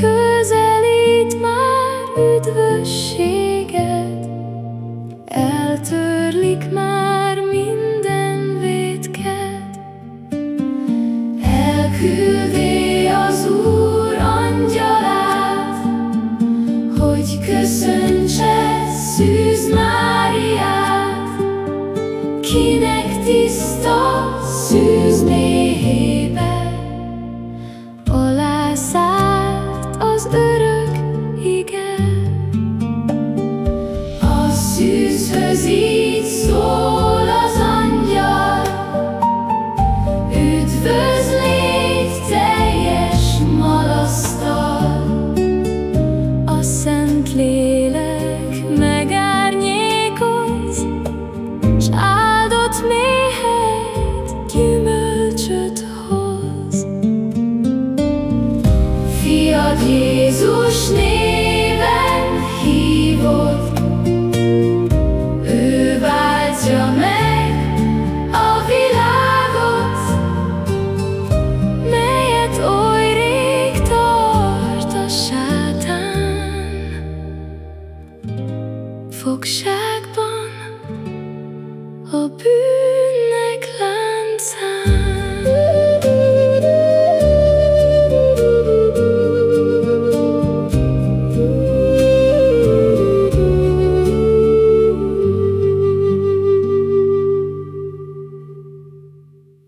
Közelít már üdvösséget eltörlik már minden védked. Elküldé az Úr angyalát, hogy köszöntse Szűz Máriát, kinek tiszta szűz méhében. tűzhöz így. Fogságban a bűn